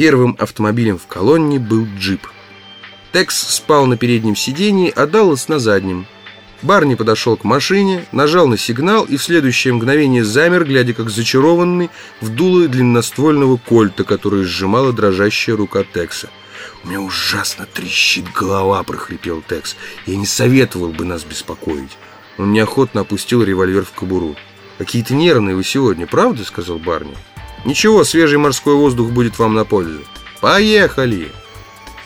Первым автомобилем в колонне был джип. Текс спал на переднем сидении, а Даллас на заднем. Барни подошел к машине, нажал на сигнал и в следующее мгновение замер, глядя как зачарованный, в дуло длинноствольного кольта, который сжимала дрожащая рука Текса. «У меня ужасно трещит голова», — прохрипел Текс. «Я не советовал бы нас беспокоить». Он неохотно опустил револьвер в кобуру. «Какие-то нервные вы сегодня, правда?» — сказал Барни. «Ничего, свежий морской воздух будет вам на пользу. Поехали!»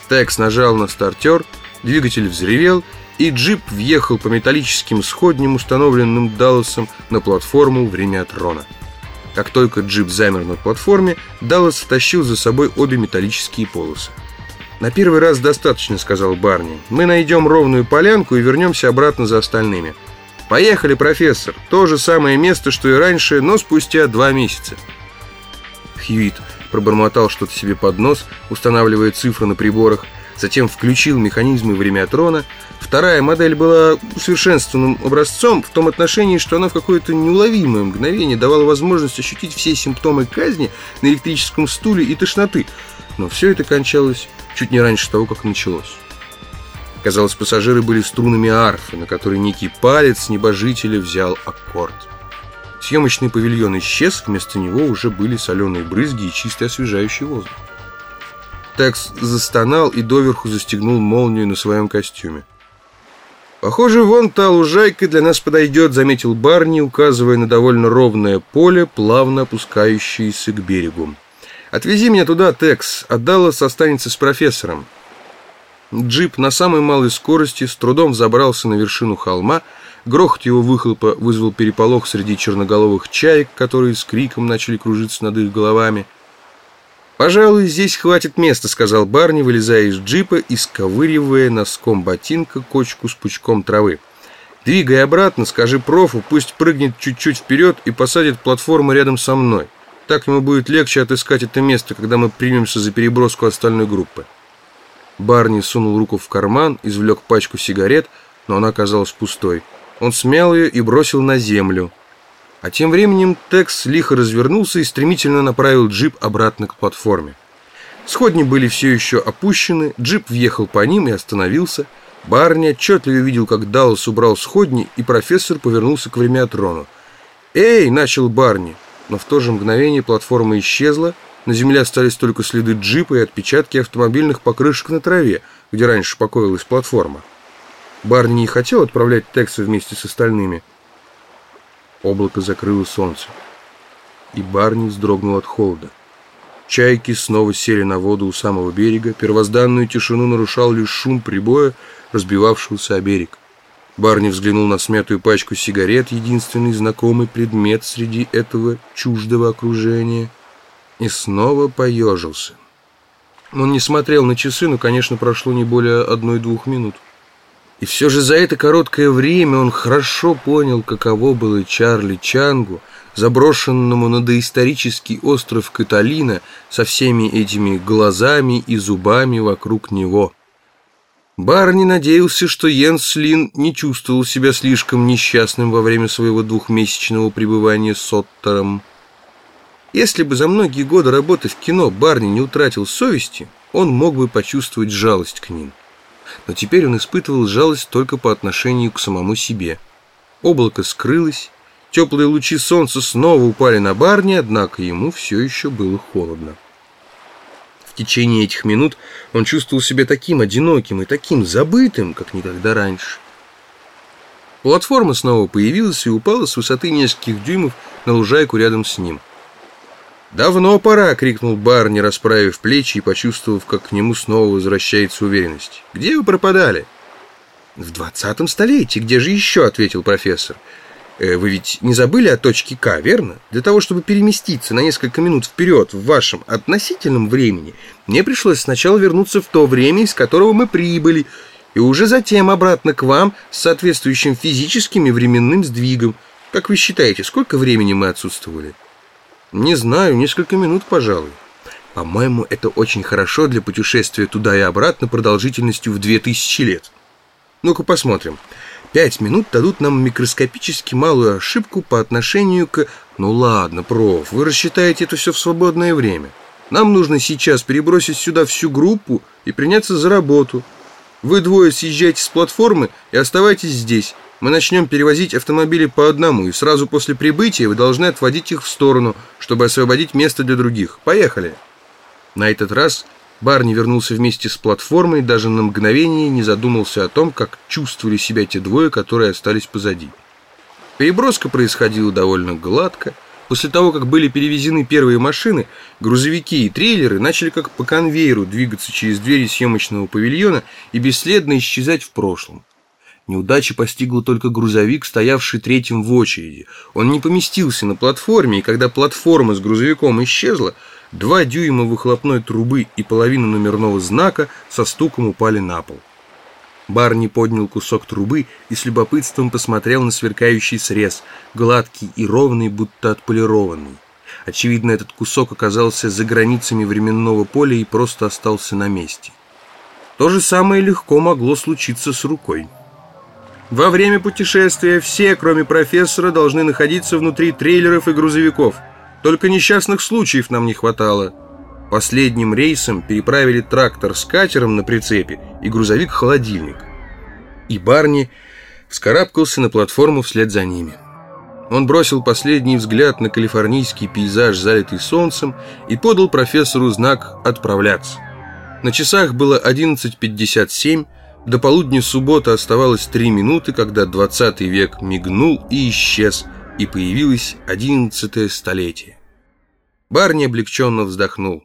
Текс нажал на стартер, двигатель взревел, и джип въехал по металлическим сходням, установленным Далласом, на платформу Времятрона. Как только джип замер на платформе, Даллас втащил за собой обе металлические полосы. «На первый раз достаточно», — сказал Барни. «Мы найдем ровную полянку и вернемся обратно за остальными». «Поехали, профессор! То же самое место, что и раньше, но спустя два месяца». Хьюит пробормотал что-то себе под нос, устанавливая цифры на приборах, затем включил механизмы времятрона. Вторая модель была усовершенствованным образцом в том отношении, что она в какое-то неуловимое мгновение давала возможность ощутить все симптомы казни на электрическом стуле и тошноты. Но все это кончалось чуть не раньше того, как началось. Казалось, пассажиры были струнами арфы, на которой некий палец небожителя взял аккорд. Съемочный павильон исчез, вместо него уже были соленые брызги и чистый освежающий воздух. Текс застонал и доверху застегнул молнию на своем костюме. «Похоже, вон та лужайка для нас подойдет», — заметил Барни, указывая на довольно ровное поле, плавно опускающееся к берегу. «Отвези меня туда, Текс, а Даллас останется с профессором». Джип на самой малой скорости с трудом забрался на вершину холма. Грохот его выхлопа вызвал переполох среди черноголовых чаек, которые с криком начали кружиться над их головами. «Пожалуй, здесь хватит места», — сказал Барни, вылезая из джипа и сковыривая носком ботинка кочку с пучком травы. «Двигай обратно, скажи профу, пусть прыгнет чуть-чуть вперед и посадит платформу рядом со мной. Так ему будет легче отыскать это место, когда мы примемся за переброску остальной группы». Барни сунул руку в карман, извлек пачку сигарет, но она оказалась пустой. Он смял ее и бросил на землю. А тем временем Текс лихо развернулся и стремительно направил джип обратно к платформе. Сходни были все еще опущены, джип въехал по ним и остановился. Барни отчетливо видел, как Даллас убрал сходни, и профессор повернулся к времятрону. «Эй!» – начал Барни, но в то же мгновение платформа исчезла, на земле остались только следы джипа и отпечатки автомобильных покрышек на траве, где раньше покоилась платформа. Барни не хотел отправлять Текса вместе с остальными. Облако закрыло солнце, и Барни вздрогнул от холода. Чайки снова сели на воду у самого берега. Первозданную тишину нарушал лишь шум прибоя, разбивавшегося о берег. Барни взглянул на смятую пачку сигарет, единственный знакомый предмет среди этого чуждого окружения — и снова поежился. Он не смотрел на часы, но, конечно, прошло не более одной-двух минут. И все же за это короткое время он хорошо понял, каково было Чарли Чангу, заброшенному на доисторический остров Каталина со всеми этими глазами и зубами вокруг него. Барни надеялся, что Йенс Лин не чувствовал себя слишком несчастным во время своего двухмесячного пребывания с Оттером. Если бы за многие годы работы в кино Барни не утратил совести, он мог бы почувствовать жалость к ним. Но теперь он испытывал жалость только по отношению к самому себе. Облако скрылось, теплые лучи солнца снова упали на Барни, однако ему все еще было холодно. В течение этих минут он чувствовал себя таким одиноким и таким забытым, как никогда раньше. Платформа снова появилась и упала с высоты нескольких дюймов на лужайку рядом с ним – «Давно пора!» — крикнул Барни, расправив плечи и почувствовав, как к нему снова возвращается уверенность. «Где вы пропадали?» «В двадцатом столетии. Где же еще?» — ответил профессор. Э, «Вы ведь не забыли о точке К, верно? Для того, чтобы переместиться на несколько минут вперед в вашем относительном времени, мне пришлось сначала вернуться в то время, из которого мы прибыли, и уже затем обратно к вам с соответствующим физическим и временным сдвигом. Как вы считаете, сколько времени мы отсутствовали?» Не знаю, несколько минут, пожалуй. По-моему, это очень хорошо для путешествия туда и обратно продолжительностью в 2000 лет. Ну-ка посмотрим. Пять минут дадут нам микроскопически малую ошибку по отношению к... Ну ладно, проф, вы рассчитаете это все в свободное время. Нам нужно сейчас перебросить сюда всю группу и приняться за работу. Вы двое съезжайте с платформы и оставайтесь здесь. Мы начнем перевозить автомобили по одному, и сразу после прибытия вы должны отводить их в сторону, чтобы освободить место для других. Поехали!» На этот раз Барни вернулся вместе с платформой, даже на мгновение не задумался о том, как чувствовали себя те двое, которые остались позади. Переброска происходила довольно гладко. После того, как были перевезены первые машины, грузовики и трейлеры начали как по конвейеру двигаться через двери съемочного павильона и бесследно исчезать в прошлом. Неудача постигла только грузовик, стоявший третьим в очереди. Он не поместился на платформе, и когда платформа с грузовиком исчезла, два дюйма выхлопной трубы и половина номерного знака со стуком упали на пол. Барни поднял кусок трубы и с любопытством посмотрел на сверкающий срез, гладкий и ровный, будто отполированный. Очевидно, этот кусок оказался за границами временного поля и просто остался на месте. То же самое легко могло случиться с рукой. Во время путешествия все, кроме профессора, должны находиться внутри трейлеров и грузовиков. Только несчастных случаев нам не хватало. Последним рейсом переправили трактор с катером на прицепе и грузовик-холодильник. И Барни вскарабкался на платформу вслед за ними. Он бросил последний взгляд на калифорнийский пейзаж, залитый солнцем, и подал профессору знак «Отправляться». На часах было 11.57, до полудня субботы оставалось три минуты, когда 20 век мигнул и исчез, и появилось 11 столетие. Барни облегченно вздохнул.